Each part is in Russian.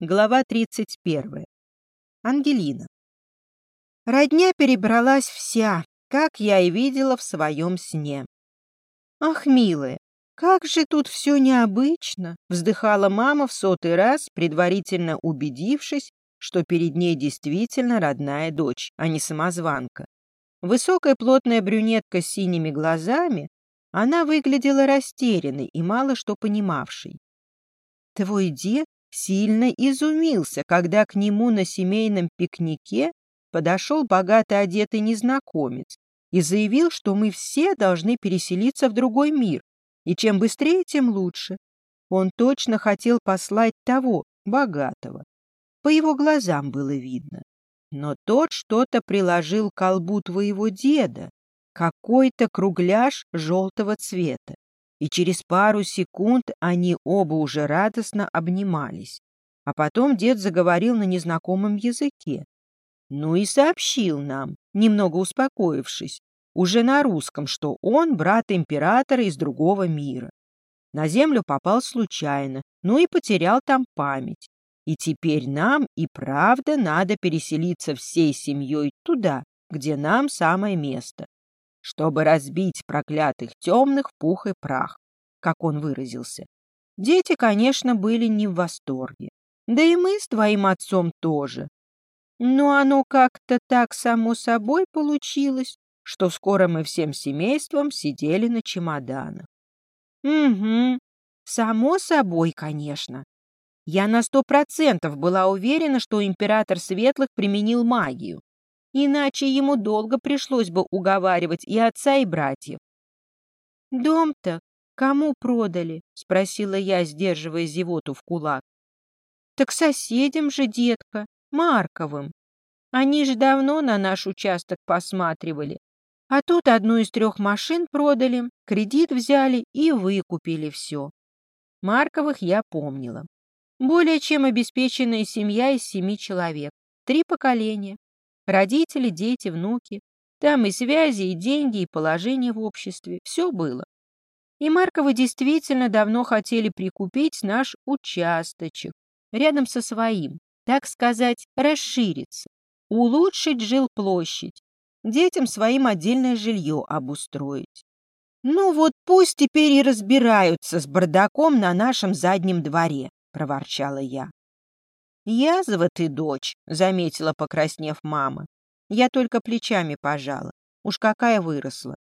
Глава 31. Ангелина. Родня перебралась вся, как я и видела в своем сне. «Ах, милая, как же тут все необычно!» — вздыхала мама в сотый раз, предварительно убедившись, что перед ней действительно родная дочь, а не самозванка. Высокая плотная брюнетка с синими глазами, она выглядела растерянной и мало что понимавшей. «Твой дед сильно изумился, когда к нему на семейном пикнике подошел богато одетый незнакомец и заявил, что мы все должны переселиться в другой мир, и чем быстрее, тем лучше. Он точно хотел послать того, богатого. По его глазам было видно. Но тот что-то приложил к колбу твоего деда, какой-то кругляш желтого цвета и через пару секунд они оба уже радостно обнимались. А потом дед заговорил на незнакомом языке. Ну и сообщил нам, немного успокоившись, уже на русском, что он брат императора из другого мира. На землю попал случайно, ну и потерял там память. И теперь нам и правда надо переселиться всей семьей туда, где нам самое место чтобы разбить проклятых темных пух и прах, как он выразился. Дети, конечно, были не в восторге. Да и мы с твоим отцом тоже. Но оно как-то так само собой получилось, что скоро мы всем семейством сидели на чемоданах. Угу, само собой, конечно. Я на сто процентов была уверена, что император Светлых применил магию. Иначе ему долго пришлось бы уговаривать и отца, и братьев. «Дом-то кому продали?» — спросила я, сдерживая зевоту в кулак. «Так соседям же, детка, Марковым. Они же давно на наш участок посматривали. А тут одну из трех машин продали, кредит взяли и выкупили все. Марковых я помнила. Более чем обеспеченная семья из семи человек. Три поколения. Родители, дети, внуки. Там и связи, и деньги, и положение в обществе. Все было. И Марковы действительно давно хотели прикупить наш участочек рядом со своим, так сказать, расшириться, улучшить жилплощадь, детям своим отдельное жилье обустроить. «Ну вот пусть теперь и разбираются с бардаком на нашем заднем дворе», — проворчала я. «Язва ты, дочь», — заметила, покраснев мама. Я только плечами пожала. Уж какая выросла.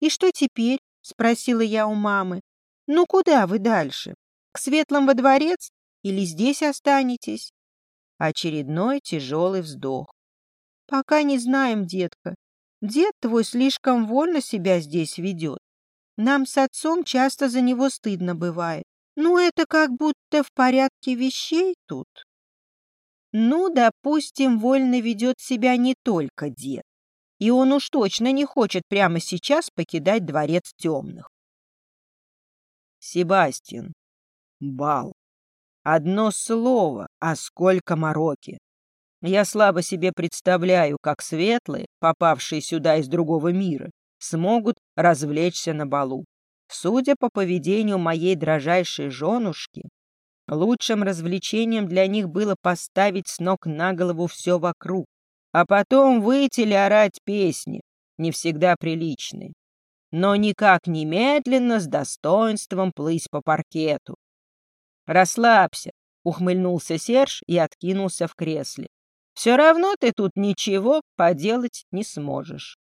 «И что теперь?» — спросила я у мамы. «Ну куда вы дальше? К светлым во дворец или здесь останетесь?» Очередной тяжелый вздох. «Пока не знаем, детка. Дед твой слишком вольно себя здесь ведет. Нам с отцом часто за него стыдно бывает. Ну, это как будто в порядке вещей тут». Ну, допустим, вольно ведет себя не только дед. И он уж точно не хочет прямо сейчас покидать дворец темных. Себастьян. Бал. Одно слово, а сколько мороки. Я слабо себе представляю, как светлые, попавшие сюда из другого мира, смогут развлечься на балу. Судя по поведению моей дрожайшей женушки, Лучшим развлечением для них было поставить с ног на голову все вокруг, а потом выйти или орать песни, не всегда приличные, но никак немедленно с достоинством плыть по паркету. «Расслабься», — ухмыльнулся Серж и откинулся в кресле. «Все равно ты тут ничего поделать не сможешь».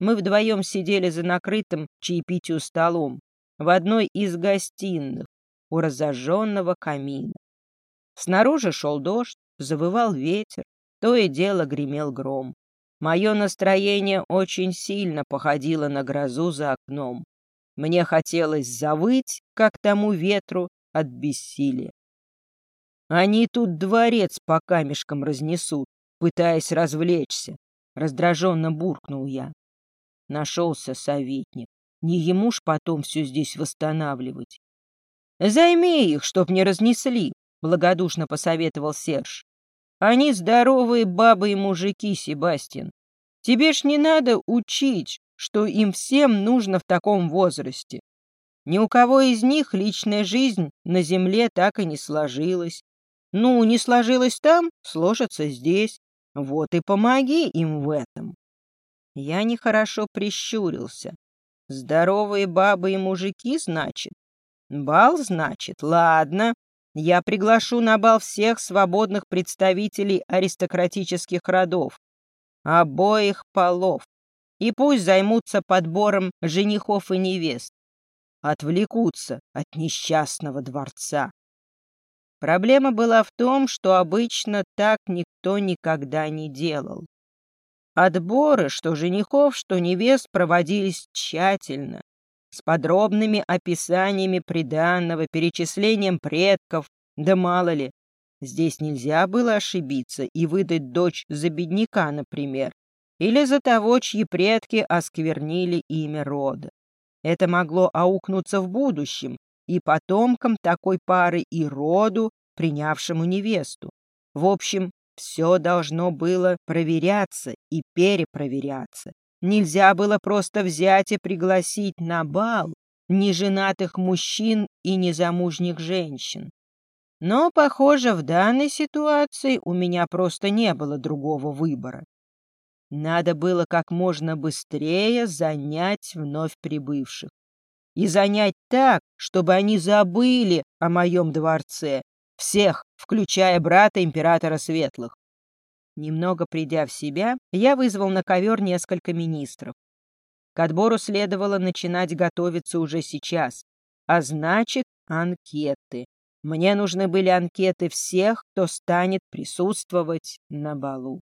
Мы вдвоем сидели за накрытым чаепитию столом в одной из гостиных, у разожженного камина. Снаружи шел дождь, завывал ветер, то и дело гремел гром. Мое настроение очень сильно походило на грозу за окном. Мне хотелось завыть, как тому ветру, от бессилия. Они тут дворец по камешкам разнесут, пытаясь развлечься. Раздраженно буркнул я. Нашелся советник. Не ему ж потом все здесь восстанавливать. «Займи их, чтоб не разнесли», — благодушно посоветовал Серж. «Они здоровые бабы и мужики, Себастьян. Тебе ж не надо учить, что им всем нужно в таком возрасте. Ни у кого из них личная жизнь на земле так и не сложилась. Ну, не сложилось там, сложится здесь. Вот и помоги им в этом. Я нехорошо прищурился. Здоровые бабы и мужики, значит? Бал, значит? Ладно. Я приглашу на бал всех свободных представителей аристократических родов. Обоих полов. И пусть займутся подбором женихов и невест. Отвлекутся от несчастного дворца. Проблема была в том, что обычно так никто никогда не делал. Отборы, что женихов, что невест, проводились тщательно, с подробными описаниями приданного, перечислением предков, да мало ли. Здесь нельзя было ошибиться и выдать дочь за бедняка, например, или за того, чьи предки осквернили имя рода. Это могло аукнуться в будущем и потомкам такой пары, и роду, принявшему невесту. В общем, все должно было проверяться и перепроверяться. Нельзя было просто взять и пригласить на бал неженатых мужчин и незамужних женщин. Но, похоже, в данной ситуации у меня просто не было другого выбора. Надо было как можно быстрее занять вновь прибывших. И занять так, чтобы они забыли о моем дворце всех, включая брата императора Светлых. Немного придя в себя, я вызвал на ковер несколько министров. К отбору следовало начинать готовиться уже сейчас, а значит, анкеты. Мне нужны были анкеты всех, кто станет присутствовать на балу.